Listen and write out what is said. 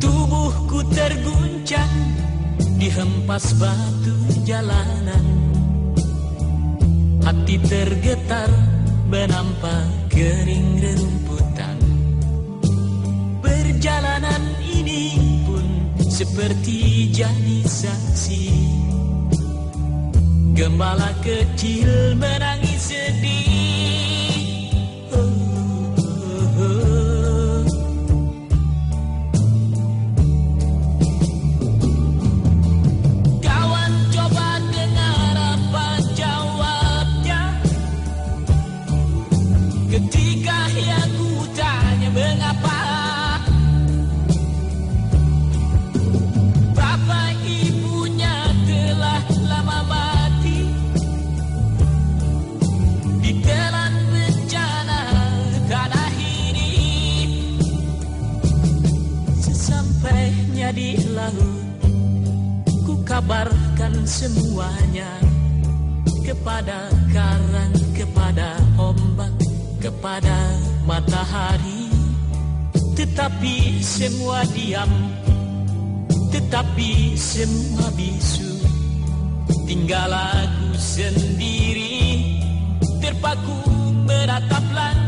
Tubuhku terguncang dihempas batu jalanan. Hati tergetar menampak kering rerumputan Perjalanan ini pun seperti jadi saksi. Gembala kecil menangis sedih kabarkan semuanya kepada karang, kepada ombak, kepada matahari. Tetapi semua diam, tetapi semua bisu. Tinggal aku sendiri, terpaku meratap langit.